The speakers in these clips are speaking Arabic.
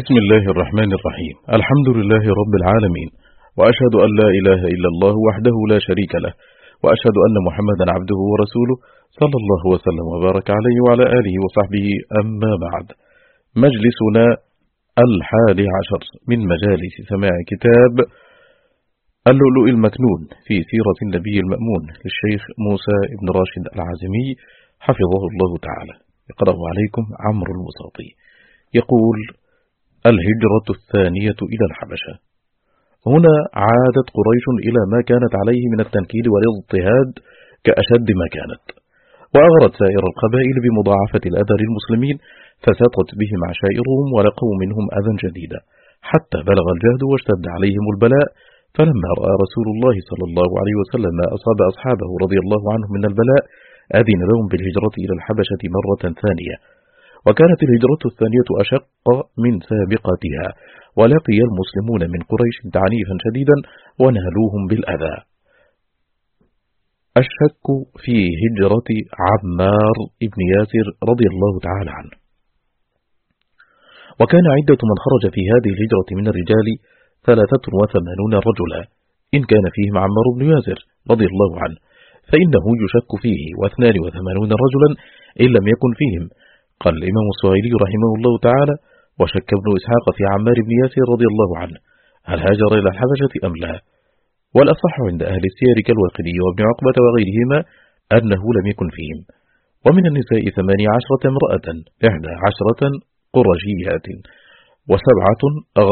بسم الله الرحمن الرحيم الحمد لله رب العالمين وأشهد أن لا إله إلا الله وحده لا شريك له وأشهد أن محمدا عبده ورسوله صلى الله وسلم وبارك عليه وعلى آله وصحبه أما بعد مجلسنا الحادي عشر من مجالس سماع كتاب اللؤلؤ المكنون في سيرة النبي المأمون للشيخ موسى بن راشد العازمي حفظه الله تعالى يقرأ عليكم عمرو المساطي يقول الهجرة الثانية إلى الحبشة. هنا عادت قريش إلى ما كانت عليه من التنكيل والاضطهاد كأشد ما كانت. وأغرت سائر القبائل بمضاعفة الأذى للمسلمين فسطت بهم عشائرهم ولقوا منهم أذى جديدا حتى بلغ الجهد واشتد عليهم البلاء فلما رأى رسول الله صلى الله عليه وسلم ما أصاب أصحابه رضي الله عنهم من البلاء أذن لهم بالهجرة إلى الحبشة مرة ثانية. وكانت الهجرة الثانية أشق من سابقتها ولقي المسلمون من قريش تعنيفا شديدا ونالوهم بالأذى. الشك في هجرة عمار ابن ياسر رضي الله تعالى عنه. وكان عدة من خرج في هذه الهجرة من الرجال ثلاثة وثمانون رجلا إن كان فيهم عمار بن ياسر رضي الله عنه فإنه يشك فيه واثنان وثمانون رجلا إن لم يكن فيهم. قال الإمام السهيلي رحمه الله تعالى وشك ابن إسحاق في عمار بن ياسر رضي الله عنه هل هاجر إلى الحبشة أم لا؟ والأصح عند أهل السير كالواقدي وابن عقبة وغيرهما أنه لم يكن فيهم. ومن النساء ثمانية عشرة امرأة إحدى عشرة قرشيات وسبعة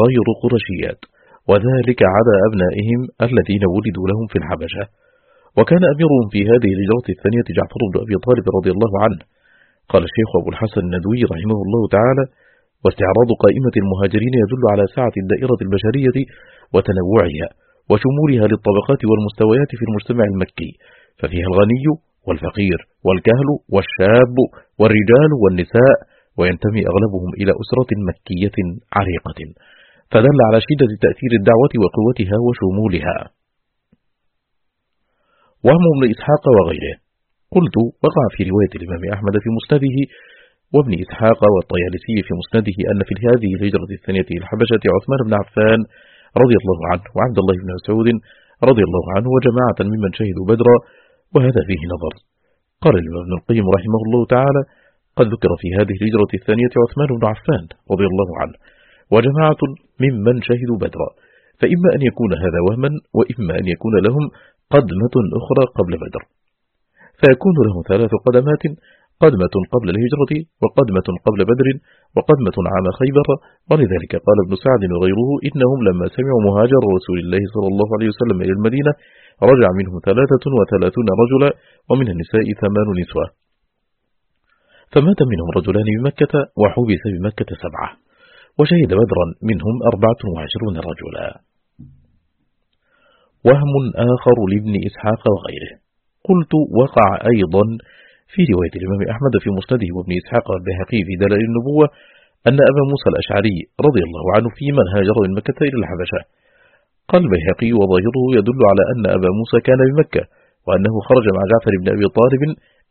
غير قرشيات وذلك عدا أبنائهم الذين ولدوا لهم في الحبشة. وكان أميرهم في هذه الهجرة الثانية جعفر بن أبي طالب رضي الله عنه قال الشيخ أبو الحسن الندوي رحمه الله تعالى واستعراض قائمة المهاجرين يدل على سعة الدائرة البشرية وتنوعها وشمولها للطبقات والمستويات في المجتمع المكي ففيها الغني والفقير والكهل والشاب والرجال والنساء وينتمي أغلبهم إلى أسرة مكية عريقة فدل على شدة تأثير الدعوة وقوتها وشمولها. وهم ابن إسحاق وغيره. قلت وقع في رواية الإمام أحمد في مسنده وابن إسحاق والطيالسي في مسنده أن في هذه الهجرة الثانية الحبشة عثمان بن عفان رضي الله عنه وعبد الله بن مسعود رضي الله عنه وجماعة ممن شهدوا بدرا وهذا فيه نظر. قال الإمام ابن القيم رحمه الله تعالى قد ذكر في هذه الهجرة الثانية عثمان بن عفان رضي الله عنه وجماعة ممن شهدوا بدرا فإما أن يكون هذا وهما وإما أن يكون لهم قدمة أخرى قبل بدر. فيكون له ثلاث قدمات قدمة قبل الهجرة وقدمة قبل بدر وقدمة عام خيبر. ولذلك قال ابن سعد وغيره إنهم لما سمعوا مهاجر رسول الله صلى الله عليه وسلم إلى المدينة رجع منهم ثلاثة وثلاثون رجلا ومن النساء ثمان نسوة. فمات منهم رجلان بمكة وحبس بمكة سبعة وشهد بدرا منهم أربعة وعشرون رجلا. وهم آخر لابن إسحاق وغيره. قلت وقع أيضا في رواية الإمام أحمد في مسنده وابن إسحاق البهقي في دلائل النبوة أن أبا موسى الأشعري رضي الله عنه في من هاجر من مكة إلى الحبشة. قال البيهقي وظاهره يدل على أن أبا موسى كان بمكة وأنه خرج مع جعفر بن أبي طالب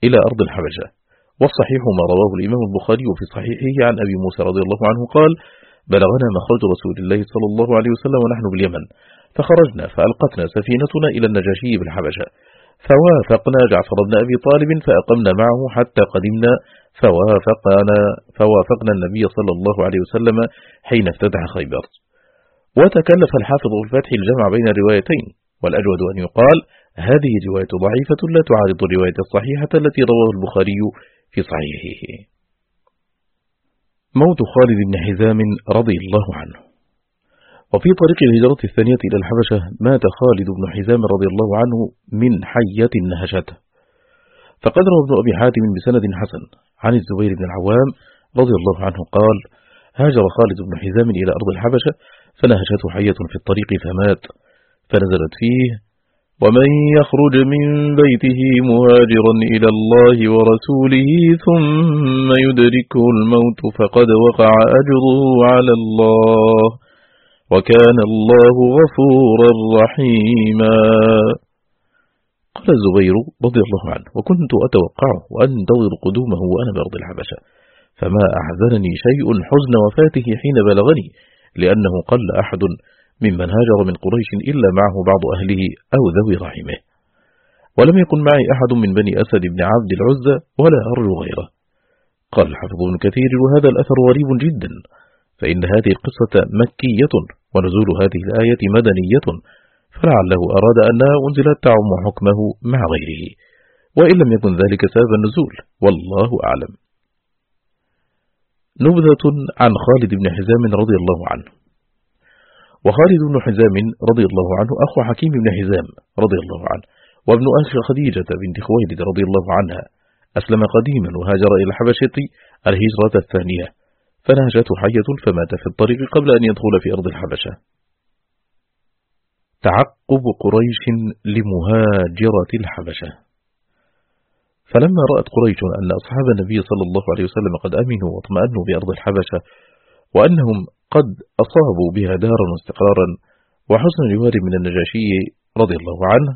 إلى أرض الحبشة. والصحيح ما رواه الإمام البخاري في صحيحه عن أبي موسى رضي الله عنه قال بلغنا مخرج رسول الله صلى الله عليه وسلم ونحن باليمن فخرجنا فألقتنا سفينتنا إلى النجاشي بالحبشة. فوافقنا جعفر بن أبي طالب فأقمنا معه حتى قدمنا فوافقنا, فوافقنا النبي صلى الله عليه وسلم حين افتتح خيبر. وتكلف الحافظ الفتح الجمع بين الروايتين والأجود أن يقال هذه رواية ضعيفة لا تعارض الرواية الصحيحة التي رواه البخاري في صحيحه. موت خالد بن حزام رضي الله عنه. وفي طريق الهجرة الثانية إلى الحبشة مات خالد بن حزام رضي الله عنه من حية نهشته. فقد روى ابن أبي حاتم بسند حسن عن الزبير بن العوام رضي الله عنه قال هاجر خالد بن حزام إلى أرض الحبشة فنهشته حية في الطريق فمات فنزلت فيه ومن يخرج من بيته مهاجرا إلى الله ورسوله ثم يدركه الموت فقد وقع أجره على الله وكان الله غفورا رحيما. قال الزبير رضي الله عنه وكنت أتوقعه وأنتظر قدومه وأنا بأرض الحبشة فما أحزنني شيء حزن وفاته حين بلغني لأنه قل أحد ممن هاجر من قريش إلا معه بعض أهله أو ذوي رحمه. ولم يكن معي أحد من بني أسد بن عبد العزة ولا أرجو غيره. قال ابن كثير وهذا الأثر غريب جدا فإن هذه القصة مكية. ونزول هذه الآية مدنية فلعله أراد أنها أنزلت تعم حكمه مع غيره. وإن لم يكن ذلك سبب النزول والله أعلم. نبذة عن خالد بن حزام رضي الله عنه. وخالد بن حزام رضي الله عنه أخو حكيم بن حزام رضي الله عنه وابن أخ خديجة بنت خويلد رضي الله عنها أسلم قديما وهاجر إلى الحبشة الهجرة الثانية. فنهجته حية فمات في الطريق قبل أن يدخل في أرض الحبشة. تعقب قريش لمهاجرة الحبشة. فلما رأت قريش أن أصحاب النبي صلى الله عليه وسلم قد أمنوا واطمأنوا بأرض الحبشة وأنهم قد أصابوا بها دارا واستقرارا وحسن الجوار من النجاشي رضي الله عنه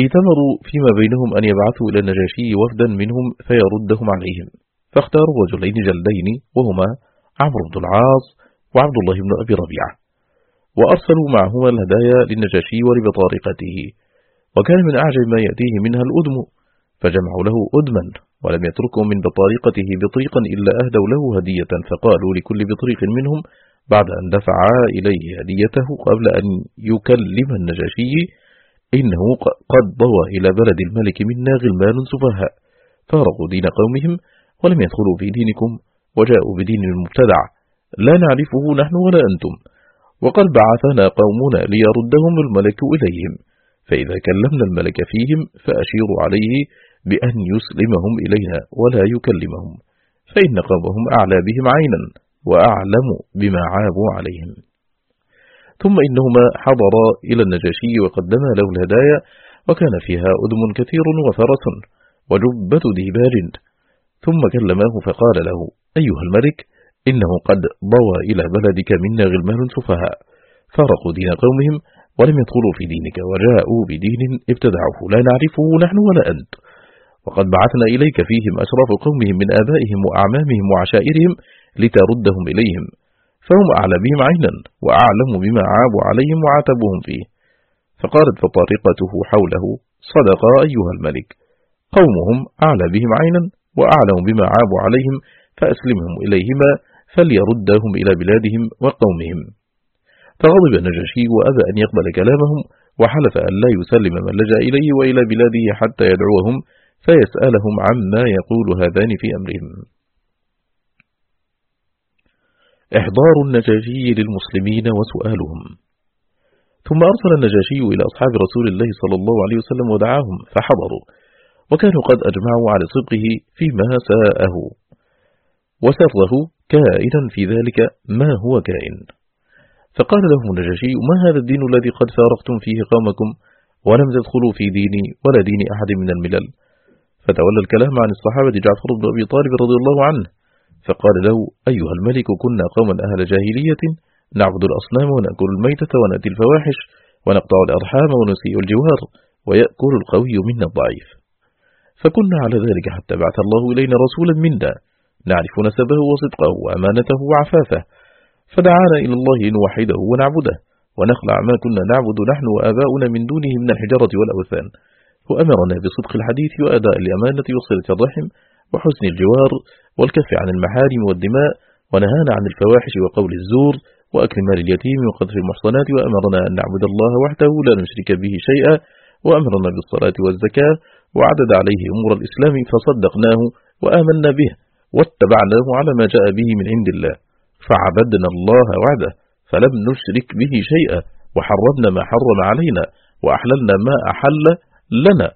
ائتمروا فيما بينهم أن يبعثوا إلى النجاشي وفدا منهم فيردهم عليهم. فاختاروا رجلين جلدين وهما عمرو بن العاص وعبد الله بن أبي ربيعة. وأرسلوا معهما الهدايا للنجاشي ولبطارقته. وكان من أعجب ما يأتيه منها الأدم فجمعوا له أدما ولم يتركوا من بطارقته بطريقا إلا أهدوا له هدية فقالوا لكل بطريق منهم بعد أن دفعا إليه هديته قبل أن يكلم النجاشي إنه قد ضوى إلى بلد الملك منا غلمان سفهاء فارقوا دين قومهم ولم يدخلوا في دينكم وجاءوا بدين المبتدع. لا نعرفه نحن ولا أنتم. وقد بعثنا قومنا ليردهم الملك إليهم. فإذا كلمنا الملك فيهم فأشيروا عليه بأن يسلمهم إلينا ولا يكلمهم. فإن قومهم أعلى بهم عينا وأعلم بما عابوا عليهم. ثم إنهما حضرا إلى النجاشي وقدما له الهدايا وكان فيها أدم كثير وفرس وجبة ديباج ثم كلماه فقال له أيها الملك إنه قد ضوى إلى بلدك منا غلمان سفهاء فارقوا دين قومهم ولم يدخلوا في دينك وجاءوا بدين ابتدعوه لا نعرفه نحن ولا أنت. وقد بعثنا إليك فيهم أشراف قومهم من آبائهم وأعمامهم وعشائرهم لتردهم إليهم فهم أعلى بهم عينا وأعلم بما عابوا عليهم وعاتبوهم فيه. فقالت فطارقته حوله صدق أيها الملك قومهم أعلى بهم عينا وأعلم بما عابوا عليهم فأسلمهم إليهما فليردهم إلى بلادهم وقومهم. فغضب النجاشي وأبى أن يقبل كلامهم وحلف أن لا يسلم من لجأ إليه وإلى بلاده حتى يدعوهم فيسألهم عما يقول هذان في أمرهم. إحضار النجاشي للمسلمين وسؤالهم. ثم أرسل النجاشي إلى أصحاب رسول الله صلى الله عليه وسلم ودعاهم فحضروا. وكانوا قد أجمعوا على صدقه فيما ساءه. وسره كائنا في ذلك ما هو كائن. فقال لهم النجاشي ما هذا الدين الذي قد فارقتم فيه قومكم ولم تدخلوا في ديني ولا دين أحد من الملل فتولى الكلام عن الصحابة جعفر بن أبي طالب رضي الله عنه فقال له أيها الملك كنا قوما أهل جاهلية نعبد الأصنام ونأكل الميتة ونأتي الفواحش ونقطع الأرحام ونسيء الجوار ويأكل القوي منا الضعيف. فكنا على ذلك حتى بعث الله إلينا رسولا منا نعرف نسبه وصدقه وأمانته وعفافه. فدعانا إلى الله نوحده ونعبده ونخلع ما كنا نعبد نحن وآباؤنا من دونه من الحجارة والأوثان. وأمرنا بصدق الحديث وأداء الأمانة وصلة الرحم وحسن الجوار والكف عن المحارم والدماء ونهانا عن الفواحش وقول الزور وأكل مال اليتيم وقذف المحصنات. وأمرنا أن نعبد الله وحده لا نشرك به شيئا. وأمرنا بالصلاة والزكاة وعدد عليه أمور الإسلام فصدقناه وآمنا به واتبعناه على ما جاء به من عند الله. فعبدنا الله وعده فلم نشرك به شيئا وحرمنا ما حرم علينا وأحللنا ما أحل لنا.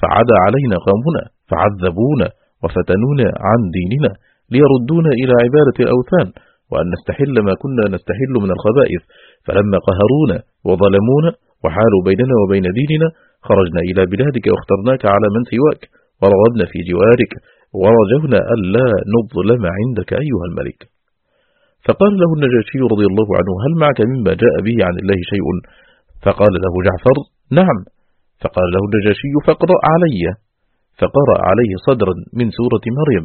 فعدا علينا قومنا فعذبونا وفتنونا عن ديننا ليردونا إلى عبادة الأوثان وأن نستحل ما كنا نستحل من الخبائث. فلما قهرونا وظلمونا وحالوا بيننا وبين ديننا. خرجنا إلى بلادك واخترناك على من سواك. ورغبنا في جوارك. ورجونا ألا نظلم عندك أيها الملك. فقال له النجاشي رضي الله عنه هل معك مما جاء به عن الله شيء؟ فقال له جعفر نعم. فقال له النجاشي فاقرأ علي. فقرأ عليه صدرا من سورة مريم.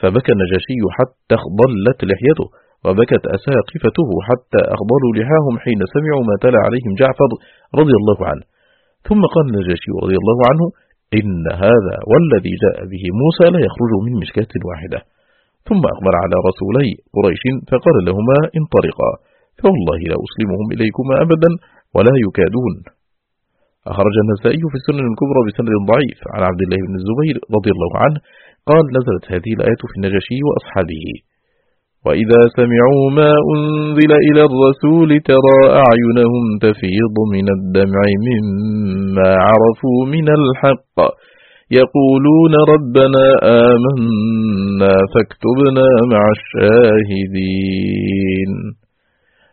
فبكى النجاشي حتى اخضلت لحيته. وبكت أساقفته حتى أخضلوا لحاهم حين سمعوا ما تلا عليهم جعفر رضي الله عنه. ثم قال النجاشي رضي الله عنه إن هذا والذي جاء به موسى لا يخرج من مشكاة واحدة. ثم أقبل على رسولي قريش فقال لهما انطلقا فوالله لا أسلمهم إليكما أبدا ولا يكادون. أخرج النسائي في السنن الكبرى بسند ضعيف عن عبد الله بن الزبير رضي الله عنه. قال نزلت هذه الآية في النجاشي وأصحابه. وإذا سمعوا ما أنزل إلى الرسول ترى أعينهم تفيض من الدمع مما عرفوا من الحق. يقولون ربنا آمنا فاكتبنا مع الشاهدين.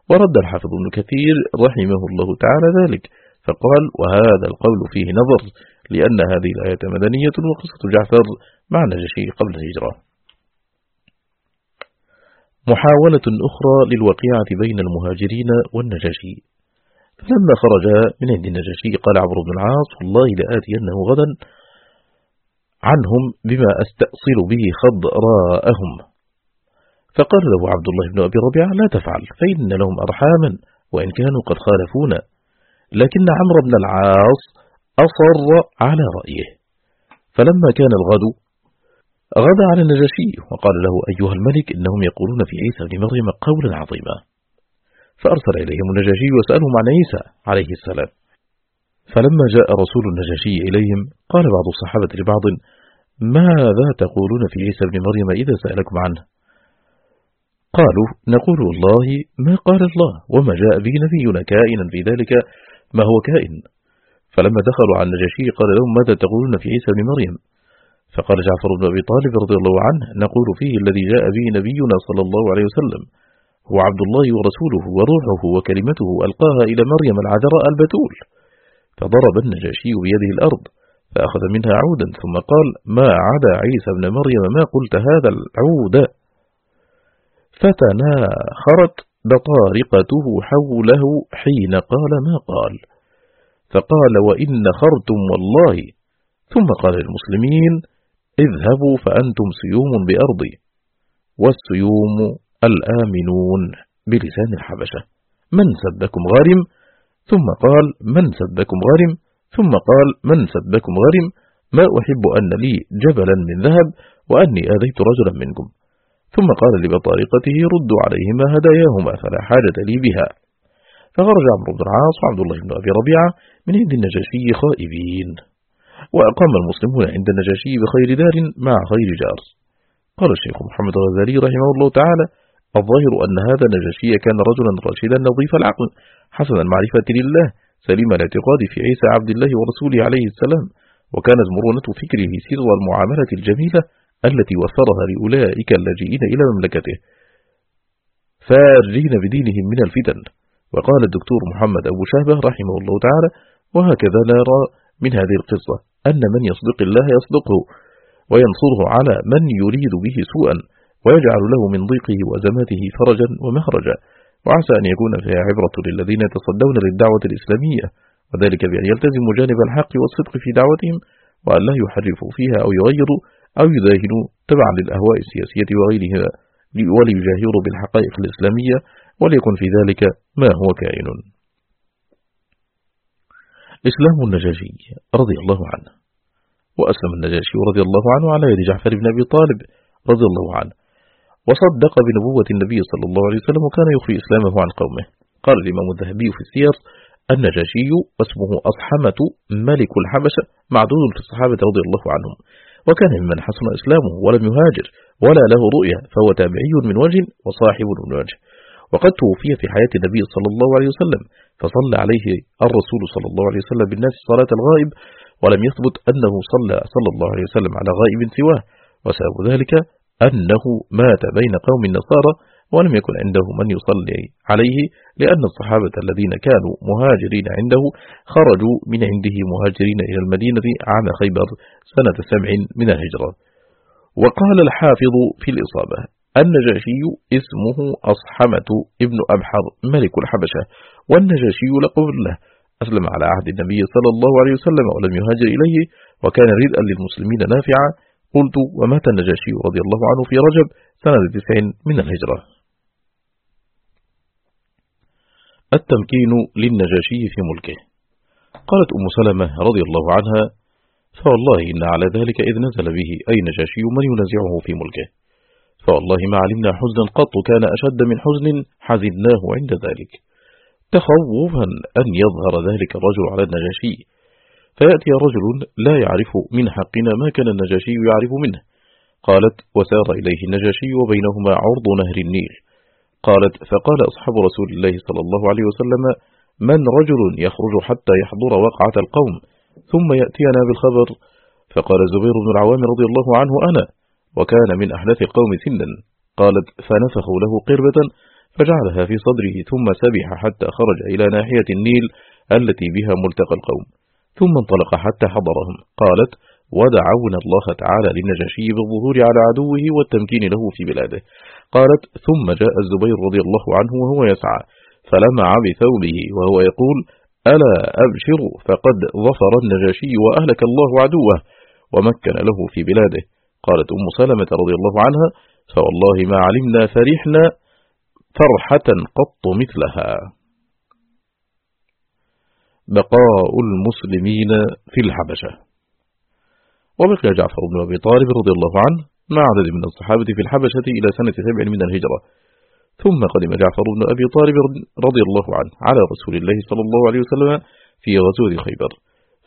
ورد الحافظ ابن كثير رحمه الله تعالى ذلك فقال وهذا القول فيه نظر لأن هذه الآية مدنية وقصة جعفر مع نجشي قبل الهجرة. محاولة أخرى للوقيعة بين المهاجرين والنجاشي. فلما خرج من عند النجاشي قال عمرو بن العاص والله لآتينه غدا عنهم بما أستأصل به خضراءهم. فقال له عبد الله بن أبي ربيعة لا تفعل فإن لهم أرحاما وإن كانوا قد خالفونا. لكن عمرو بن العاص أصر على رأيه. فلما كان الغد غدا على النجاشي وقال له أيها الملك إنهم يقولون في عيسى بن مريم قولا عظيما. فأرسل إليهم النجاشي وسألهم عن عيسى عليه السلام. فلما جاء رسول النجاشي إليهم قال بعض الصحابة لبعض ماذا تقولون في عيسى بن مريم إذا سألكم عنه؟ قالوا نقول والله ما قال الله وما جاء به نبينا كائنا في ذلك ما هو كائن. فلما دخلوا على النجاشي قال لهم ماذا تقولون في عيسى بن مريم؟ فقال جعفر بن أبي طالب رضي الله عنه نقول فيه الذي جاء به نبينا صلى الله عليه وسلم هو عبد الله ورسوله وروحه وكلمته ألقاها إلى مريم العذراء البتول فضرب النجاشي بيده الأرض فأخذ منها عودا ثم قال ما عدا عيسى بن مريم ما قلت هذا العود؟ فتناخرت بطارقته حوله حين قال ما قال فقال وإن خرتم والله. ثم قال للمسلمين اذهبوا فأنتم سيوم بأرضي والسيوم الآمنون بلسان الحبشة. من سبكم غارم؟ ثم قال من سبكم غرم ثم قال من سبكم غرم ما أحب أن لي جبلا من ذهب وأني آذيت رجلا منكم. ثم قال لبطارقته ردوا عليهما هداياهما فلا حاجة لي بها. فخرج عمرو بن العاص وعبد الله بن أبي ربيعة من عند النجاشي خائبين. وأقام المسلمون عند النجاشي بخير دار مع خير جار. قال الشيخ محمد الغزالي رحمه الله تعالى الظاهر أن هذا النجاشي كان رجلا رشيدا نظيف العقل حسن المعرفة لله سليم الاعتقاد في عيسى عبد الله ورسوله عليه السلام وكانت مرونة فكره سر المعاملة الجميلة التي وفرها لأولئك اللاجئين إلى مملكته. فارجين بدينهم من الفتن. وقال الدكتور محمد أبو شهبة رحمه الله تعالى وهكذا نرى من هذه القصة. أن من يصدق الله يصدقه وينصره على من يريد به سوءا ويجعل له من ضيقه وزماته فرجا ومخرجا. وعسى أن يكون فيها عبرة للذين يتصدون للدعوة الإسلامية وذلك بأن يلتزموا جانب الحق والصدق في دعوتهم وأن لا يحرفوا فيها أو يغيروا أو يداهنوا تبعا للأهواء السياسية وغيرها وليجاهروا بالحقائق الإسلامية وليكن في ذلك ما هو كائن. إسلام النجاشي رضي الله عنه وأسلم النجاشي رضي الله عنه على يد جعفر بن أبي طالب رضي الله عنه. وصدق بنبوة النبي صلى الله عليه وسلم وكان يخفي إسلامه عن قومه. قال الإمام الذهبي في السير النجاشي اسمه أصحمة ملك الحبشة معدود في الصحابة رضي الله عنهم وكان ممن حسن إسلامه ولم يهاجر ولا له رؤية فهو تابعي من وجه وصاحب من وجه. وقد توفي في حياة النبي صلى الله عليه وسلم فصلى عليه الرسول صلى الله عليه وسلم بالناس صلاة الغائب ولم يثبت أنه صلى صلى الله عليه وسلم على غائب سواه. وسبب ذلك أنه مات بين قوم النصارى ولم يكن عنده من يصلي عليه لأن الصحابة الذين كانوا مهاجرين عنده خرجوا من عنده مهاجرين إلى المدينة عام خيبر سنة سبع من الهجرة. وقال الحافظ في الإصابة النجاشي اسمه أصحمة ابن أبحر ملك الحبشة والنجاشي لقب له أسلم على عهد النبي صلى الله عليه وسلم ولم يهاجر إليه وكان ردءا للمسلمين نافعا. قلت ومات النجاشي رضي الله عنه في رجب سنة تسع من الهجرة. التمكين للنجاشي في ملكه. قالت أم سلمة رضي الله عنها فوالله إن على ذلك إذ نزل به أي نجاشي من ينزعه في ملكه. فوالله ما علمنا حزنا قط كان أشد من حزن حزناه عند ذلك. تخوفا أن يظهر ذلك الرجل على النجاشي. فيأتي رجل لا يعرف من حقنا ما كان النجاشي يعرف منه. قالت وسار إليه النجاشي وبينهما عرض نهر النيل. قالت فقال أصحاب رسول الله صلى الله عليه وسلم من رجل يخرج حتى يحضر وقعة القوم ثم يأتينا بالخبر؟ فقال زبير بن العوام رضي الله عنه أنا. وكان من أحدث القوم سنا. قالت فنفخوا له قربة فجعلها في صدره ثم سبح حتى خرج إلى ناحية النيل التي بها ملتقى القوم ثم انطلق حتى حضرهم. قالت ودعونا الله تعالى للنجاشي بالظهور على عدوه والتمكين له في بلاده. قالت ثم جاء الزبير رضي الله عنه وهو يسعى فلمع بثوبه وهو يقول ألا أبشروا فقد ظفر النجاشي وأهلك الله عدوه. ومكن له في بلاده. قالت أم سلمة رضي الله عنها فوالله ما علمنا فرحنا فرحة قط مثلها. بقاء المسلمين في الحبشة. وبقي جعفر بن أبي طالب رضي الله عنه مع عدد من الصحابة في الحبشة إلى سنة سبع من الهجرة. ثم قدم جعفر بن أبي طالب رضي الله عنه على رسول الله صلى الله عليه وسلم في غزوة خيبر.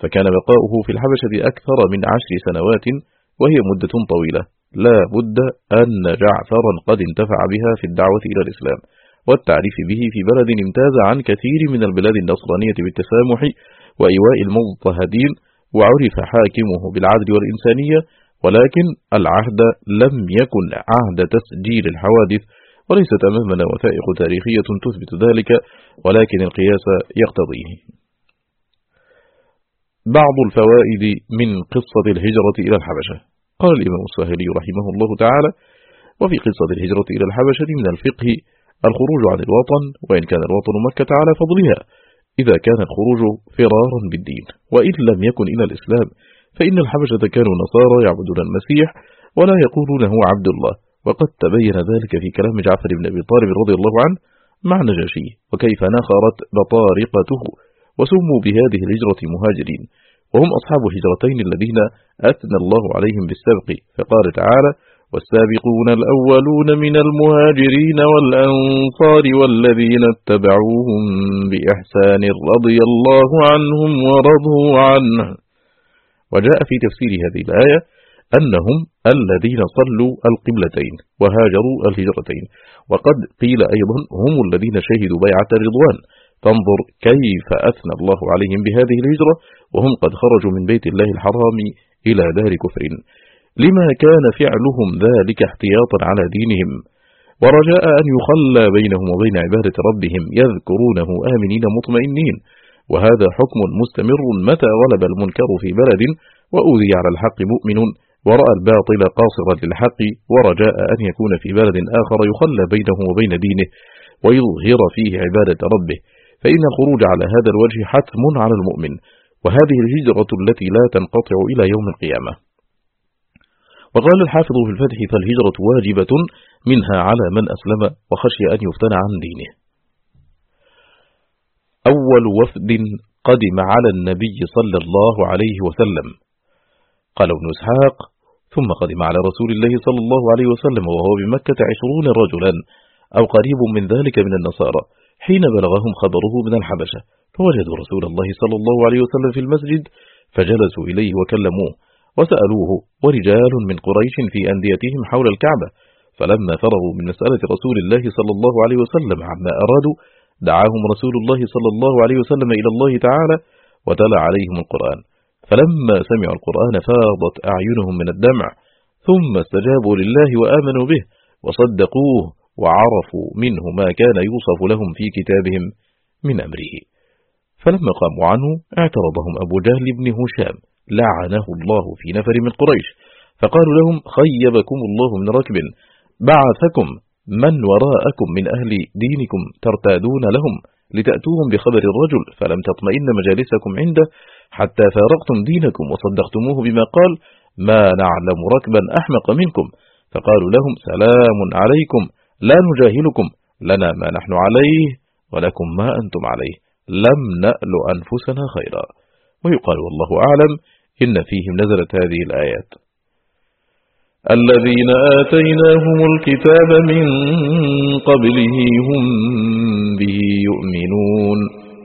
فكان بقاؤه في الحبشة أكثر من عشر سنوات وهي مدة طويلة. لا بد أن جعفرا قد انتفع بها في الدعوة إلى الإسلام والتعريف به في بلد امتاز عن كثير من البلاد النصرانية بالتسامح وإيواء المضطهدين وعرف حاكمه بالعدل والإنسانية ولكن العهد لم يكن عهد تسجيل الحوادث وليست أمامنا وثائق تاريخية تثبت ذلك ولكن القياس يقتضيه. بعض الفوائد من قصة الهجرة إلى الحبشة. قال الإمام الساهلي رحمه الله تعالى وفي قصة الهجرة إلى الحبشة من الفقه الخروج عن الوطن وإن كان الوطن مكة على فضلها إذا كان الخروج فرارا بالدين وإن لم يكن إلى الإسلام فإن الحبشة كانوا نصارى يعبدون المسيح ولا يقولونه عبد الله وقد تبين ذلك في كلام جعفر بن أبي طالب رضي الله عنه مع نجاشي وكيف نخرت بطارقته وسموا بهذه الهجرة مهاجرين. وهم أصحاب الهجرتين الذين أثنى الله عليهم بالسبق. فقال تعالى والسابقون الأولون من المهاجرين والأنصار والذين اتبعوهم بإحسان رضي الله عنهم ورضوا عنه. وجاء في تفسير هذه الآية أنهم الذين صلوا القبلتين وهاجروا الهجرتين. وقد قيل أيضا هم الذين شهدوا بيعة الرضوان فانظر كيف أثنى الله عليهم بهذه الهجرة وهم قد خرجوا من بيت الله الحرام إلى دار كفر. لما كان فعلهم ذلك احتياطا على دينهم. ورجاء أن يخلى بينهم وبين عبادة ربهم يذكرونه آمنين مطمئنين. وهذا حكم مستمر متى غلب المنكر في بلد وأوذي على الحق مؤمن ورأى الباطل قاصرا للحق. ورجاء أن يكون في بلد آخر يخلى بينه وبين دينه ويظهر فيه عبادة ربه. فإن الخروج على هذا الوجه حتم على المؤمن وهذه الهجرة التي لا تنقطع إلى يوم القيامة. وقال الحافظ في الفتح فالهجرة واجبة منها على من أسلم وخشي أن يفتن عن دينه. أول وفد قدم على النبي صلى الله عليه وسلم. قال ابن إسحاق ثم قدم على رسول الله صلى الله عليه وسلم وهو بمكة عشرون رجلا أو قريب من ذلك من النصارى. حين بلغهم خبره من الحبشة. فوجدوا رسول الله صلى الله عليه وسلم في المسجد فجلسوا إليه وكلموه. وسألوه ورجال من قريش في أنديتهم حول الكعبة؟ فلما فرغوا من مسألة رسول الله صلى الله عليه وسلم عما أرادوا دعاهم رسول الله صلى الله عليه وسلم إلى الله تعالى وتلا عليهم القرآن. فلما سمعوا القرآن فاضت أعينهم من الدمع ثم استجابوا لله وآمنوا به وصدقوه وعرفوا منه ما كان يوصف لهم في كتابهم من أمره. فلما قاموا عنه اعترضهم أبو جهل بن هشام لعنه الله في نفر من قريش فقالوا لهم خيبكم الله من ركب بعثكم من وراءكم من أهل دينكم ترتادون لهم لتأتوهم بخبر الرجل فلم تطمئن مجالسكم عنده حتى فارقتم دينكم وصدقتموه بما قال ما نعلم ركبا أحمق منكم فقالوا لهم سلام عليكم لا نجاهلكم لنا ما نحن عليه ولكم ما أنتم عليه لم نأل أنفسنا خيرا. ويقال والله أعلم إن فيهم نزلت هذه الآيات. الذين آتيناهم الكتاب من قبله هم به يؤمنون.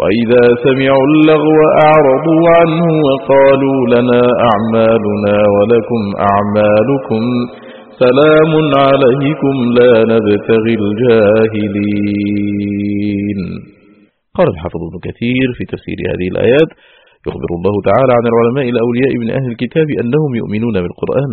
وإذا سمعوا اللغو أعرضوا عنه وقالوا لنا أعمالنا ولكم أعمالكم سلام عليكم لا نبتغي الجاهلين. قال الحافظ ابن كثير في تفسير هذه الآيات يخبر الله تعالى عن العلماء الأولياء من أهل الكتاب أنهم يؤمنون بالقرآن.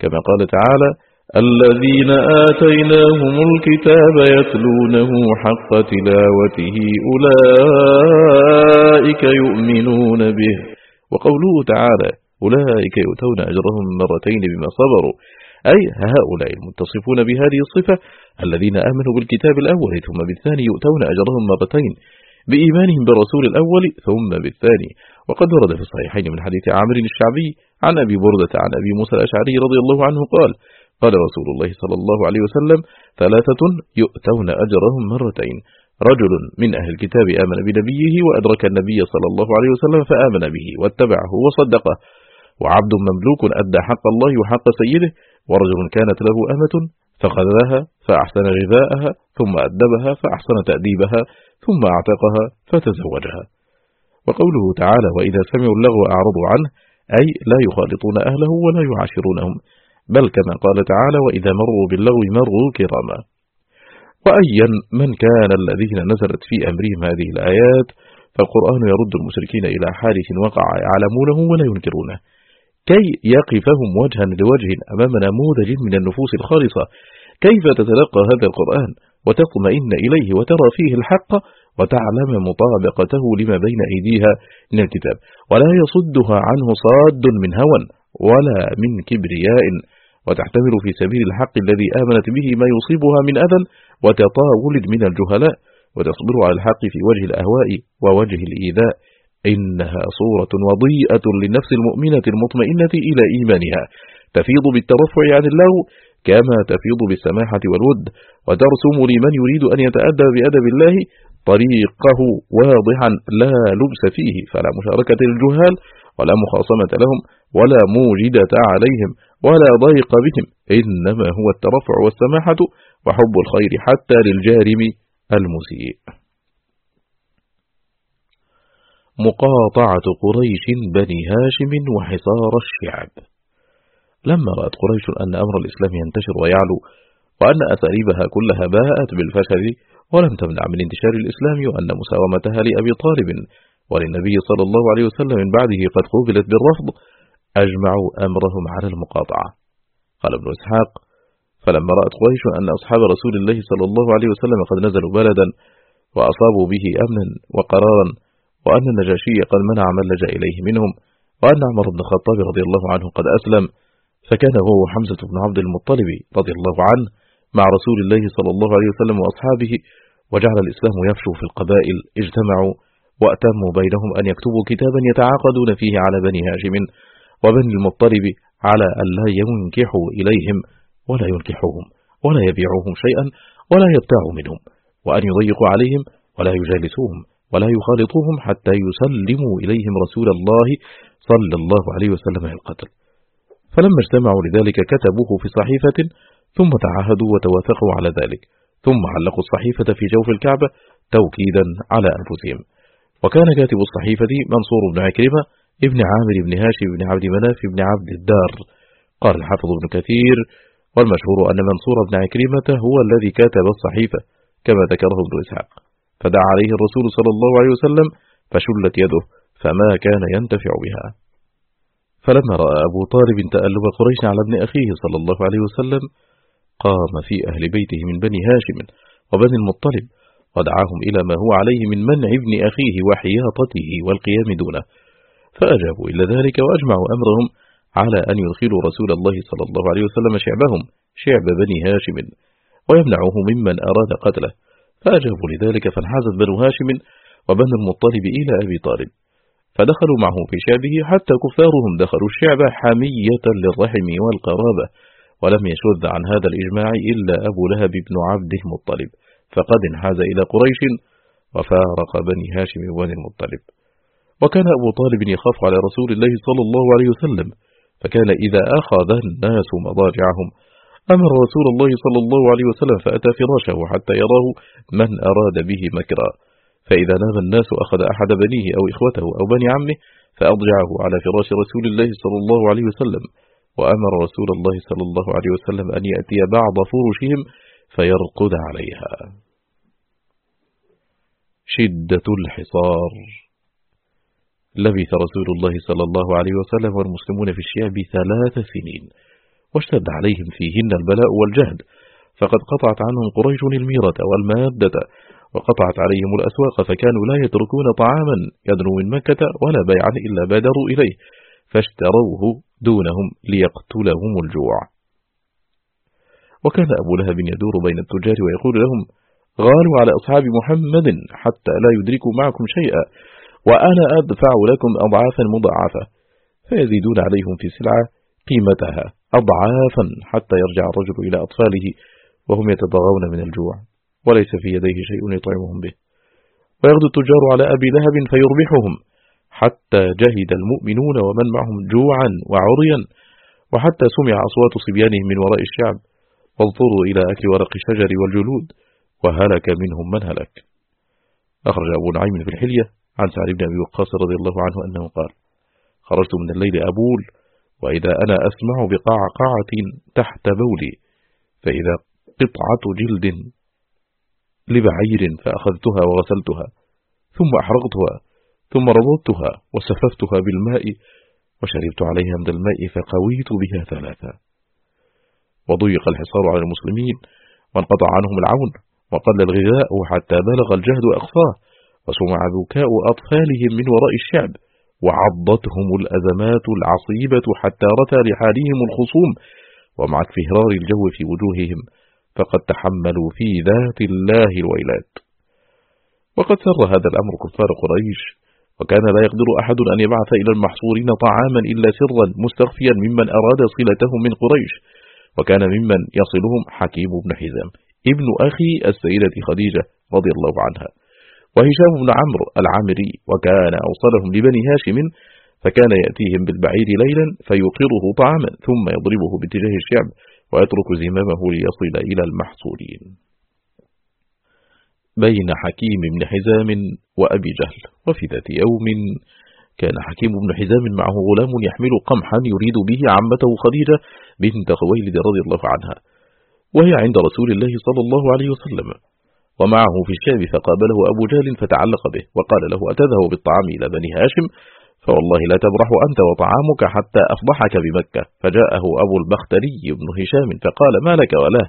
كما قال تعالى الذين آتيناهم الكتاب يتلونه حق تلاوته أولئك يؤمنون به. وقوله تعالى أولئك يؤتون أجرهم مرتين بما صبروا. أي هؤلاء المتصفون بهذه الصفة الذين آمنوا بالكتاب الأول ثم بالثاني يؤتون أجرهم مرتين بإيمانهم بالرسول الأول ثم بالثاني. وقد ورد في الصحيحين من حديث عامر الشعبي عن أبي بردة عن أبي موسى الأشعري رضي الله عنه قال قال رسول الله صلى الله عليه وسلم ثلاثة يؤتون أجرهم مرتين. رجل من أهل الكتاب آمن بنبيه وأدرك النبي صلى الله عليه وسلم فآمن به واتبعه وصدقه. وعبد مملوك أدى حق الله وحق سيده ورجل كانت له أمة فخذلها فأحسن غذاءها ثم أدبها فأحسن تأديبها ثم أعتقها فتزوجها. وقوله تعالى وإذا سمعوا اللغو أعرضوا عنه. أي لا يخالطون أهله ولا يعاشرونهم. بل كما قال تعالى وإذا مروا باللغو مروا كراما. وأيا من كان الذين نزلت في أمرهم هذه الآيات فالقرآن يرد المشركين إلى حادث وقع يعلمونه ولا ينكرونه. كي يقفهم وجها لوجه أمام نموذج من النفوس الخالصة كيف تتلقى هذا القرآن؟ وتطمئن إليه وترى فيه الحق وتعلم مطابقته لما بين أيديها من الكتاب. ولا يصدها عنه صاد من هوى ولا من كبرياء. وتحتمل في سبيل الحق الذي آمنت به ما يصيبها من أذى وتطاول من الجهلاء وتصبر على الحق في وجه الأهواء ووجه الإيذاء. إنها صورة وضيئة للنفس المؤمنة المطمئنة إلى إيمانها. تفيض بالترفع عن اللغو كما تفيض بالسماحة والود وترسم لمن يريد أن يتأدى بأدب الله طريقه واضحا لا لبس فيه فلا مشاركة للجهال ولا مخاصمة لهم ولا موجدة عليهم. ولا ضيق بهم. إنما هو الترفع والسماحة وحب الخير حتى للجارم المسيء. مقاطعة قريش بني هاشم وحصار الشعب. لما رأت قريش أن أمر الإسلام ينتشر ويعلو وأن أساليبها كلها باءت بالفشل ولم تمنع من انتشار الإسلام وأن مساومتها لأبي طالب وللنبي صلى الله عليه وسلم من بعده قد قوبلت بالرفض أجمعوا أمرهم على المقاطعة. قال ابن إسحاق فلما رأت قريش أن أصحاب رسول الله صلى الله عليه وسلم قد نزلوا بلدا وأصابوا به أمنا وقرارا وأن النجاشي قد منع من لجأ إليه منهم وأن عمر بن الخطاب رضي الله عنه قد أسلم فكان هو حمزة بن عبد المطلب رضي الله عنه مع رسول الله صلى الله عليه وسلم وأصحابه وجعل الإسلام يفشو في القبائل اجتمعوا وأتموا بينهم أن يكتبوا كتابا يتعاقدون فيه على بني هاشم وبني المطلب على أن لا ينكحوا إليهم ولا ينكحوهم ولا يبيعوهم شيئا ولا يبتاعوا منهم وأن يضيقوا عليهم ولا يجالسوهم ولا يخالطوهم حتى يسلموا إليهم رسول الله صلى الله عليه وسلم القتل. فلما اجتمعوا لذلك كتبوه في صحيفة ثم تعاهدوا وتوافقوا على ذلك ثم علقوا الصحيفة في جوف الكعبة توكيدا على أنفسهم. وكان كاتب الصحيفة منصور بن عكرمة ابن عامر بن هاشم بن عبد مناف بن عبد الدار. قال الحافظ ابن كثير والمشهور أن منصور بن عكرمة هو الذي كاتب الصحيفة كما ذكره ابن إسحاق. فدعا عليه الرسول صلى الله عليه وسلم فشلت يده فما كان ينتفع بها. فلما رأى أبو طالب تألب قريش على ابن أخيه صلى الله عليه وسلم قام في أهل بيته من بني هاشم وبني المطلب ودعاهم إلى ما هو عليه من منع ابن أخيه وحياطته والقيام دونه. فأجابوا إلى ذلك وأجمعوا أمرهم على أن يدخلوا رسول الله صلى الله عليه وسلم شعبهم شعب بني هاشم ويمنعه ممن أراد قتله. فأجابوا لذلك فانحازت بنو هاشم وبنو المطلب إلى أبي طالب. فدخلوا معه في شعبه حتى كفارهم دخلوا الشعب حمية للرحم والقرابة ولم يشذ عن هذا الإجماع إلا أبو لهب بن عبد المطلب. فقد انحاز إلى قريش وفارق بني هاشم وبني المطلب. وكان أبو طالب يخاف على رسول الله صلى الله عليه وسلم فكان إذا أخذ الناس مضاجعهم أمر رسول الله صلى الله عليه وسلم فأتى فراشه حتى يراه من أراد به مكرا. فإذا نام الناس أخذ أحد بنيه أو إخوته أو بني عمه فأضجعه على فراش رسول الله صلى الله عليه وسلم وأمر رسول الله صلى الله عليه وسلم أن يأتي بعض فرشهم فيرقد عليها. شدة الحصار. لبث رسول الله صلى الله عليه وسلم والمسلمون في الشعب ثلاث سنين واشتد عليهم فيهن البلاء والجهد فقد قطعت عنهم قريش الميرة والمادة وقطعت عليهم الأسواق فكانوا لا يتركون طعاما يدنو من مكة ولا بيعا إلا بادروا إليه فاشتروه دونهم ليقتلهم الجوع. وكان أبو لهب يدور بين التجار ويقول لهم غالوا على أصحاب محمد حتى لا يدركوا معكم شيئا وأنا أدفع لكم أضعافا مضاعفة. فيزيدون عليهم في سلعة قيمتها أضعافا حتى يرجع الرجل إلى أطفاله وهم يتضغون من الجوع وليس في يديه شيء يطعمهم به. ويغدو التجار على أبي لهب فيربحهم حتى جهد المؤمنون ومن معهم جوعا وعريا وحتى سمع أصوات صبيانهم من وراء الشعب. واضطروا إلى أكل ورق الشجر والجلود وهلك منهم من هلك. أخرج أبو نعيم في الحلية. عن سعد بن أبي وقاص رضي الله عنه أنه قال خرجت من الليل أبول وإذا أنا أسمع بقعقعة تحت بولي فإذا قطعة جلد لبعير فأخذتها وغسلتها ثم أحرقتها ثم ربطتها وسففتها بالماء وشربت عليها من الماء فقويت بها ثلاثا وضيق الحصار على المسلمين وانقطع عنهم العون وقل الغذاء حتى بلغ الجهد أقصاه وسمع بكاء أطفالهم من وراء الشعب وعضتهم الأزمات العصيبة حتى رتى لحالهم الخصوم ومع انفهرار الجو في وجوههم فقد تحملوا في ذات الله الويلات. وقد سر هذا الأمر كفار قريش وكان لا يقدر أحد أن يبعث إلى المحصورين طعاما إلا سرا مستخفيا ممن أراد صلتهم من قريش وكان ممن يصلهم حكيم بن حزام ابن أخي السيدة خديجة رضي الله عنها. وهشام بن عمرو العامري وكان أوصلهم لبني هاشم فكان يأتيهم بالبعير ليلا فيقره طعاما ثم يضربه باتجاه الشعب ويترك زمامه ليصل إلى المحصولين. بين حكيم بن حزام وأبي جهل وفي ذات يوم كان حكيم بن حزام معه غلام يحمل قمحا يريد به عمته خديجة بنت خويلد رضي الله عنها وهي عند رسول الله صلى الله عليه وسلم. ومعه في الشام فقابله أبو جهل فتعلق به وقال له أتذهب بالطعام إلى بني هاشم؟ فوالله لا تبرح أنت وطعامك حتى أفضحك بمكة. فجاءه أبو البختري بن هشام فقال ما لك وله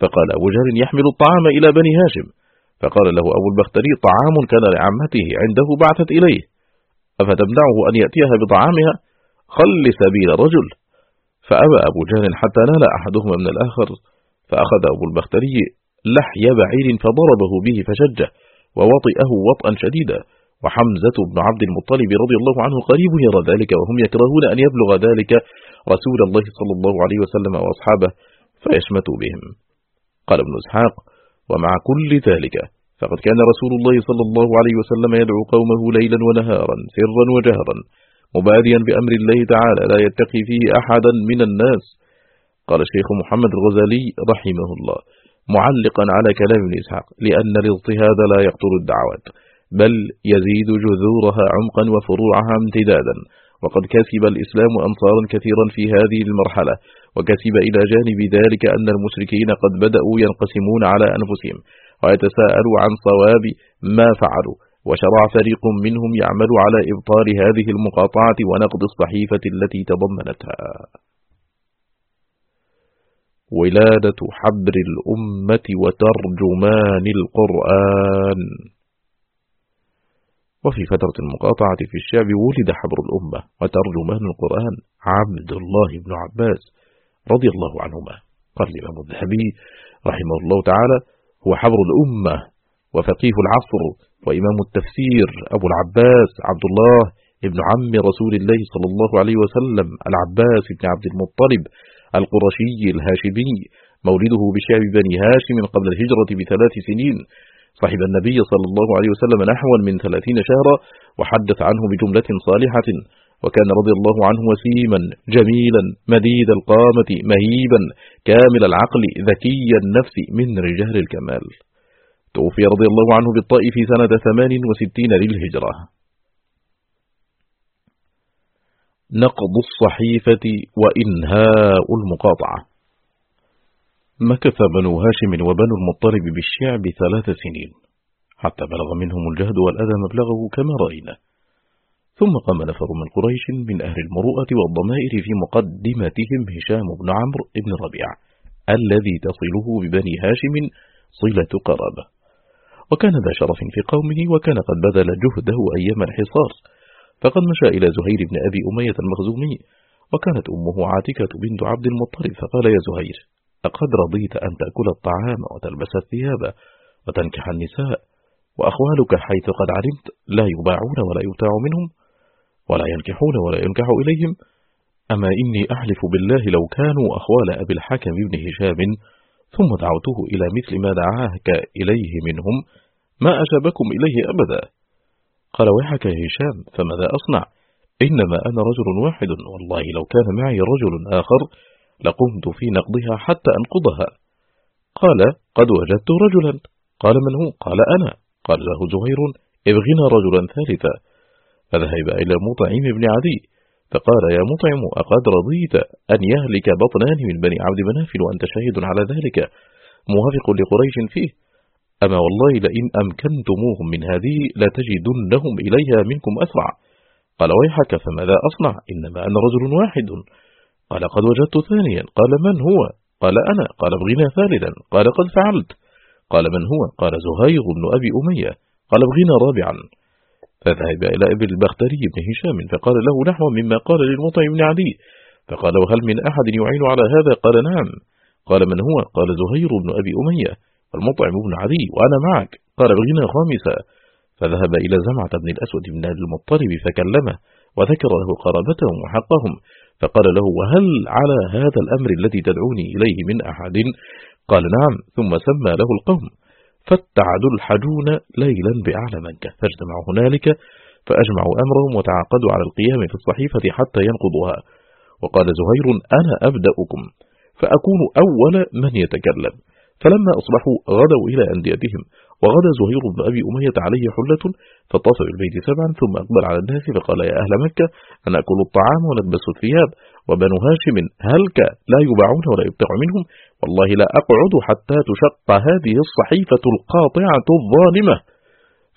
فقال أبو جهل يحمل الطعام إلى بني هاشم. فقال له أبو البختري طعام كان لعمته عنده بعثت إليه. أفتمنعه أن يأتيها بطعامها؟ خل سبيل الرجل فأبى أبو جهل حتى نال أحدهما من الآخر. فأخذ أبو البختري لحي بعير فضربه به فشجه ووطئه وطئا شديدا. وحمزة بن عبد المطلب رضي الله عنه قريب يرى ذلك وهم يكرهون أن يبلغ ذلك رسول الله صلى الله عليه وسلم وأصحابه فيشمتوا بهم. قال ابن إسحاق ومع كل ذلك فقد كان رسول الله صلى الله عليه وسلم يدعو قومه ليلا ونهارا سرا وجهرا مباديا بأمر الله تعالى لا يتقي فيه أحدا من الناس. قال الشيخ محمد الغزالي رحمه الله معلقا على كلام ابن إسحاق لأن الاضطهاد لا يقتل الدعوات بل يزيد جذورها عمقا وفروعها امتدادا. وقد كسب الإسلام أنصارا كثيرا في هذه المرحلة وكسب إلى جانب ذلك أن المشركين قد بدأوا ينقسمون على أنفسهم ويتساءلوا عن صواب ما فعلوا وشرع فريق منهم يعمل على إبطال هذه المقاطعة ونقض الصحيفة التي تضمنتها. ولادة حبر الأمة وترجمان القرآن. وفي فترة المقاطعة في الشعب ولد حبر الأمة وترجمان القرآن عبد الله بن عباس رضي الله عنهما. قال الإمام الذهبي رحمه الله تعالى هو حبر الأمة وفقيه العصر وإمام التفسير أبو العباس عبد الله ابن عم رسول الله صلى الله عليه وسلم العباس بن عبد المطلب القرشي الهاشمي مولده بشعب بني هاشم قبل الهجرة بثلاث سنين. صحب النبي صلى الله عليه وسلم نحوا من ثلاثين شهرا وحدث عنه بجملة صالحة وكان رضي الله عنه وسيما جميلا مديد القامة مهيبا كامل العقل ذكي النفس من رجال الكمال. توفي رضي الله عنه بالطائف سنة ثمان وستين للهجرة. نقض الصحيفة وإنهاء المقاطعة. مكث بنو هاشم وبنو المطلب بالشعب ثلاث سنين حتى بلغ منهم الجهد والأذى مبلغه كما رأينا. ثم قام نفر من قريش من أهل المروءة والضمائر في مقدمتهم هشام بن عمرو بن ربيع الذي تصله ببني هاشم صلة قرابة. وكان ذا شرف في قومه وكان قد بذل جهده أيام الحصار. فقد مشى إلى زهير بن أبي أمية المخزومي وكانت أمه عاتكة بنت عبد المطلب فقال يا زهير أقد رضيت أن تأكل الطعام وتلبس الثياب وتنكح النساء وأخوالك حيث قد علمت لا يباعون ولا يبتاع منهم ولا ينكحون ولا ينكح إليهم أما إني أحلف بالله لو كانوا أخوال أبي الحكم بن هشام ثم دعوته إلى مثل ما دعاك إليه منهم ما أجابكم إليه أبدا. قال ويحك يا هشام فماذا أصنع؟ إنما أنا رجل واحد والله لو كان معي رجل آخر لقمت في نقضها حتى أنقضها. قال قد وجدت رجلا. قال من هو؟ قال أنا. قال له زهير ابغنا رجلا ثالثا. فذهب إلى مطعم بن عدي فقال يا مطعم أقد رضيت أن يهلك بطنان من بني عبد مناف وأنت شاهد على ذلك موافق لقريش فيه. أما والله لئن أمكنتموهم من هذه لتجدنهم إليها منكم أسرع. قال ويحك فماذا أصنع إنما أنا رجل واحد. قال قد وجدت ثانيا. قال من هو؟ قال أنا. قال ابغنا ثالثا. قال قد فعلت. قال من هو؟ قال زهير بن أبي أمية. قال ابغنا رابعا. فذهب إلى ابن البختري بن هشام فقال له نحو مما قال للمطع بن عدي. فقال وهل من أحد يعين على هذا؟ قال نعم. قال من هو؟ قال زهير بن أبي أمية. والمطعم بن عدي وأنا معك. قال ابغنا خامسا فذهب إلى زمعة بن الأسود بن المطلب فكلمه وذكر له قرابتهم وحقهم. فقال له وهل على هذا الأمر الذي تدعوني إليه من أحد؟ قال نعم. ثم سمى له القوم. فاتعدوا الحجون ليلا بأعلى مكة. فاجتمعوا هنالك فأجمعوا أمرهم وتعاقدوا على القيام في الصحيفة حتى ينقضوها. وقال زهير أنا أبدأكم فأكون أول من يتكلم. فلما أصبحوا غدوا إلى أنديتهم وغدا زهير بن أبي أمية عليه حلة فطاف بالبيت سبعا ثم أقبل على الناس فقال يا أهل مكة أنأكل الطعام ونلبس الثياب وبنو هاشم هلك لا يباعون ولا يبتع منهم والله لا أقعد حتى تشق هذه الصحيفة القاطعة الظالمة.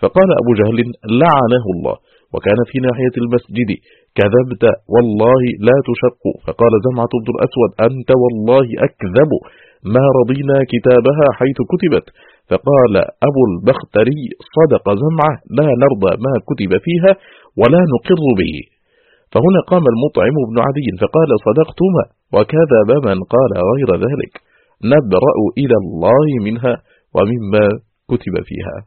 فقال أبو جهل لعنه الله وكان في ناحية المسجد كذبت والله لا تشق. فقال زمعة بن الأسود أنت والله أكذب. ما رضينا كتابها حيث كتبت؟ فقال أبو البختري صدق زمعة لا نرضى ما كتب فيها ولا نقر به. فهنا قام المطعم بن عدي فقال صدقتما وكذب من قال غير ذلك. نبرأ إلى الله منها ومما كتب فيها.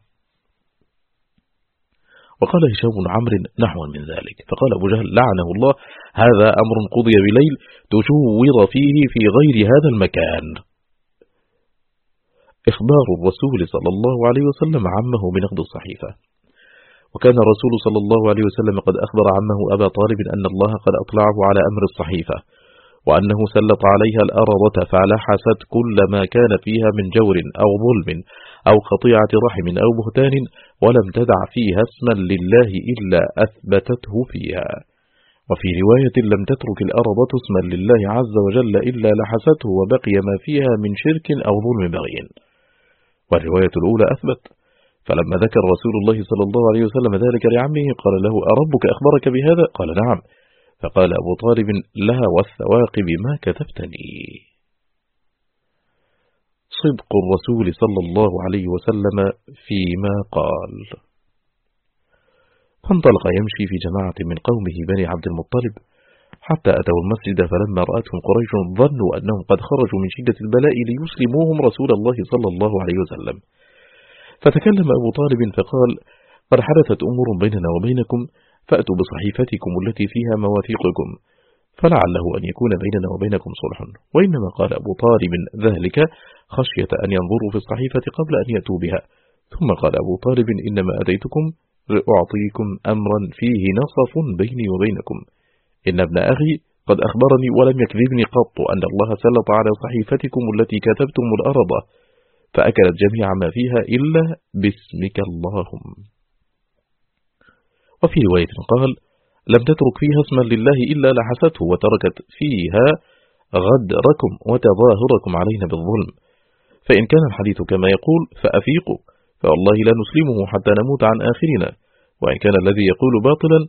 وقال هشام بن عمرو نحو من ذلك. فقال أبو جهل لعنه الله هذا أمر قضي بليل تشور فيه في غير هذا المكان. إخبار الرسول صلى الله عليه وسلم عمه بنقد الصحيفة. وكان الرسول صلى الله عليه وسلم قد أخبر عمه أبا طالب أن الله قد أطلعه على أمر الصحيفة وأنه سلط عليها الأرضة فلحست كل ما كان فيها من جور أو ظلم أو قطيعة رحم أو بهتان ولم تدع فيها اسما لله إلا أثبتته فيها. وفي رواية لم تترك الأرضة اسما لله عز وجل إلا لحسته وبقي ما فيها من شرك أو ظلم بغي. والرواية الأولى أثبت. فلما ذكر رسول الله صلى الله عليه وسلم ذلك لعمه قال له أربك أخبرك بهذا؟ قال نعم. فقال أبو طالب لها والثواقب ما كتبتني. صدق الرسول صلى الله عليه وسلم فيما قال. فانطلق يمشي في جماعة من قومه بني عبد المطلب حتى أتوا المسجد فلما رأتهم قريش ظنوا أنهم قد خرجوا من شدة البلاء ليسلموهم رسول الله صلى الله عليه وسلم. فتكلم أبو طالب فقال قد حدثت أمور بيننا وبينكم فأتوا بصحيفتكم التي فيها مواثيقكم فلعله أن يكون بيننا وبينكم صلح. وإنما قال أبو طالب ذلك خشية أن ينظروا في الصحيفة قبل أن يأتوا بها. ثم قال أبو طالب إنما أتيتكم أعطيكم أمرا فيه نصف بيني وبينكم. إن ابن أخي قد أخبرني ولم يكذبني قط أن الله سلط على صحيفتكم التي كتبتم الأرض فأكلت جميع ما فيها إلا باسمك اللهم. وفي رواية قال لم تترك فيها اسما لله إلا لحسته وتركت فيها غدركم وتظاهركم علينا بالظلم. فإن كان الحديث كما يقول فأفيقوا فوالله لا نسلمه حتى نموت عن آخرنا. وإن كان الذي يقول باطلا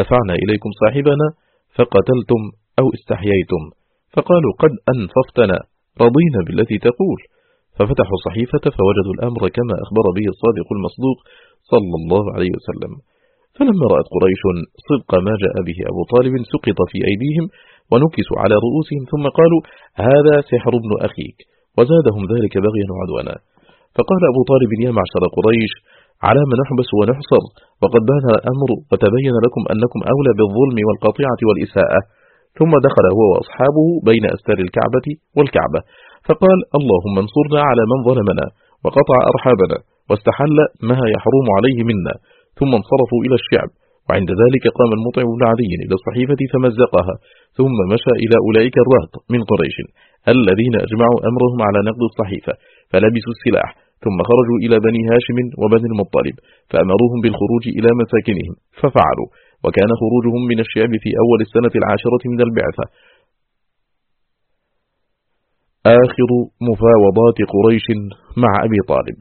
دفعنا إليكم صاحبنا فقتلتم أو استحييتم. فقالوا قد أنففتنا رضينا بالتي تقول. ففتحوا الصحيفة فوجدوا الأمر كما أخبر به الصادق المصدوق صلى الله عليه وسلم. فلما رأت قريش صدق ما جاء به أبو طالب سقط في أيديهم ونكسوا على رؤوسهم ثم قالوا هذا سحر ابن أخيك. وزادهم ذلك بغيا وعدوانا. فقال أبو طالب يا معشر قريش على ما نحبس ونحصر. وقد بان الأمر وتبين لكم أنكم أولى بالظلم والقطيعة والإساءة. ثم دخل هو وأصحابه بين أستار الكعبة والكعبة. فقال اللهم انصرنا على من ظلمنا وقطع أرحابنا واستحل ما يحرم عليه منا. ثم انصرفوا إلى الشعب. وعند ذلك قام المطعم بن عدي إلى الصحيفة فمزقها. ثم مشى إلى أولئك الرهط من قريش الذين أجمعوا أمرهم على نقد الصحيفة. فلبسوا السلاح. ثم خرجوا إلى بني هاشم وبني المطلب فأمروهم بالخروج إلى مساكنهم ففعلوا وكان خروجهم من الشعب في أول السنة العاشرة من البعثة. آخر مفاوضات قريش مع أبي طالب.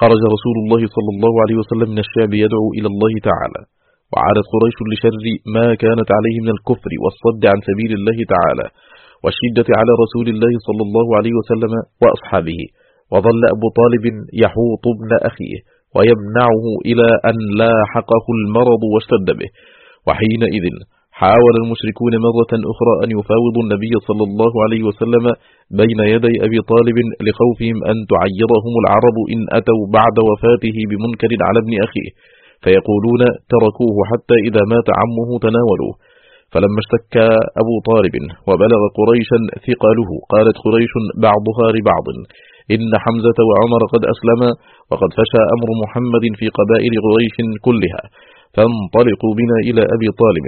خرج رسول الله صلى الله عليه وسلم من الشعب يدعو إلى الله تعالى وعادت قريش لشر ما كانت عليه من الكفر والصد عن سبيل الله تعالى والشدة على رسول الله صلى الله عليه وسلم وأصحابه. وظل أبو طالب يحوط ابن أخيه ويمنعه إلى أن لاحقه المرض واشتد به. وحينئذ حاول المشركون مرة أخرى أن يفاوضوا النبي صلى الله عليه وسلم بين يدي أبي طالب لخوفهم أن تعيرهم العرب إن أتوا بعد وفاته بمنكر على ابن أخيه. فيقولون تركوه حتى إذا مات عمه تناولوه. فلما اشتك أبو طالب وبلغ قريشا ثقاله قالت قريش بعضها لبعض. إن حمزة وعمر قد أسلما وقد فشى أمر محمد في قبائل قريش كلها. فانطلقوا بنا إلى أبي طالب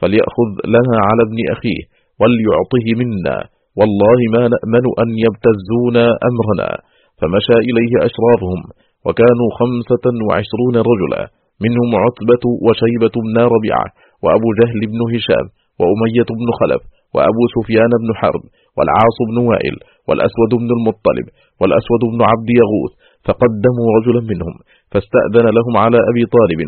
فليأخذ لنا على ابن أخيه وليعطه منا. والله ما نأمن أن يبتزونا أمرنا. فمشى إليه أشرافهم وكانوا خمسة وعشرون رجلا منهم عتبة وشيبة بن ربيعة وأبو جهل بن هشام وأمية بن خلف وأبو سفيان بن حرب والعاص بن وائل والأسود بن المطلب والأسود بن عبد يغوث فقدموا رجلا منهم فاستأذن لهم على أبي طالب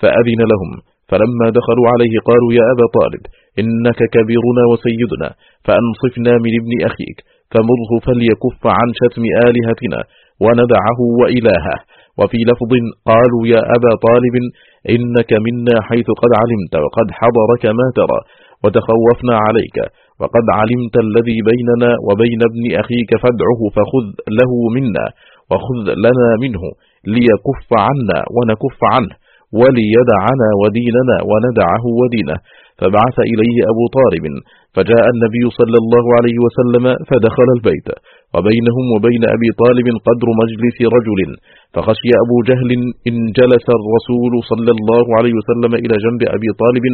فأذن لهم فلما دخلوا عليه قالوا يا أبا طالب إنك كبيرنا وسيدنا فأنصفنا من ابن أخيك فمره فليكف عن شتم آلهتنا وندعه وإلهه. وفي لفظ قالوا يا أبا طالب إنك منا حيث قد علمت وقد حضرك ما ترى وتخوفنا عليك وقد علمت الذي بيننا وبين ابن أخيك فادعه فخذ له منا وخذ لنا منه ليكف عنا ونكف عنه وليدعنا وديننا وندعه ودينه. فبعث إليه أبو طالب فجاء النبي صلى الله عليه وسلم فدخل البيت وبينهم وبين أبي طالب قدر مجلس رجل. فخشي أبو جهل إن جلس الرسول صلى الله عليه وسلم إلى جنب أبي طالب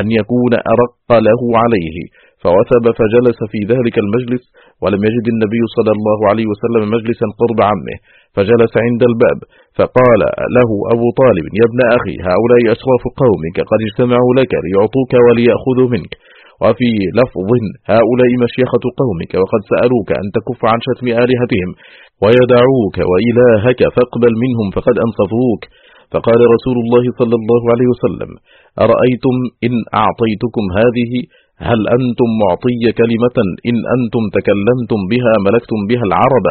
أن يكون أرق له عليه. فوثب فجلس في ذلك المجلس ولم يجد النبي صلى الله عليه وسلم مجلسا قرب عمه فجلس عند الباب فقال له أبو طالب يا ابن أخي هؤلاء أشراف قومك قد اجتمعوا لك ليعطوك وليأخذوا منك. وفي لفظ هؤلاء مشيخة قومك وقد سألوك أن تكف عن شتم آلهتهم ويدعوك وإلهك فاقبل منهم فقد أنصفوك. فقال رسول الله صلى الله عليه وسلم أرأيتم إن أعطيتكم هذه هل أنتم معطي كلمة إن أنتم تكلمتم بها ملكتم بها العرب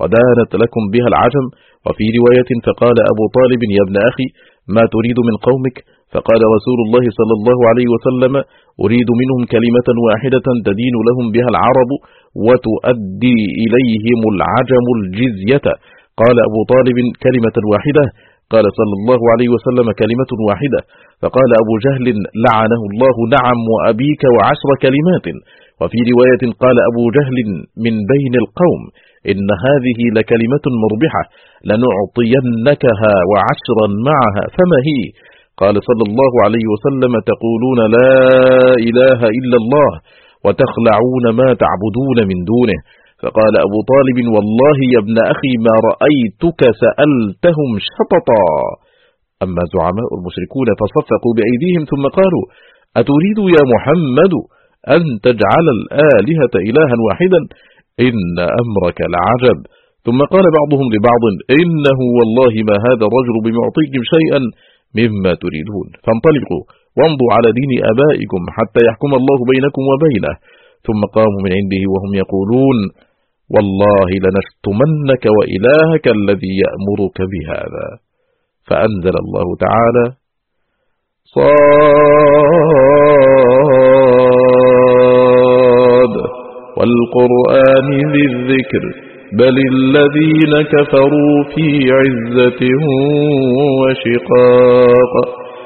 ودانت لكم بها العجم؟ وفي رواية فقال أبو طالب يا ابن أخي ما تريد من قومك؟ فقال رسول الله صلى الله عليه وسلم أريد منهم كلمة واحدة تدين لهم بها العرب وتؤدي إليهم العجم الجزية. قال أبو طالب كلمة واحدة قال صلى الله عليه وسلم كلمة واحدة فقال أبو جهل لعنه الله نعم وأبيك وعشر كلمات. وفي رواية قال أبو جهل من بين القوم إن هذه لكلمة مربحة لنعطينكها وعشرا معها فما هي؟ قال صلى الله عليه وسلم تقولون لا إله إلا الله وتخلعون ما تعبدون من دونه. فقال أبو طالب والله يا ابن أخي ما رأيتك سألتهم شططا. أما زعماء المشركون فصفقوا بأيديهم ثم قالوا أتريد يا محمد أن تجعل الآلهة إلها واحدا؟ إن أمرك لعجب. ثم قال بعضهم لبعض إنه والله ما هذا الرجل بمعطيكم شيئا مما تريدون. فانطلقوا وامضوا على دين أبائكم حتى يحكم الله بينكم وبينه. ثم قاموا من عنده وهم يقولون والله لنشتمنك وإلهك الذي يأمرك بهذا. فأنزل الله تعالى صاد. والقرآن ذي الذكر بل الذين كفروا في عزة وشقاق.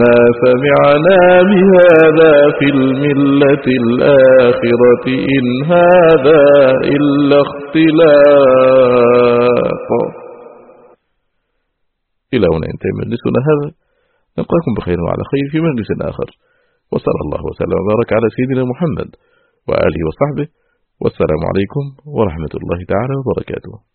ما سمعنا بهذا في الملة الآخرة إن هذا إلا اختلاق إلى هنا ينتهي مجلسنا هذا. نلقاكم بخير وعلى خير في مجلس آخر. وصلى الله وسلم وبارك على سيدنا محمد وآله وصحبه. والسلام عليكم ورحمة الله تعالى وبركاته.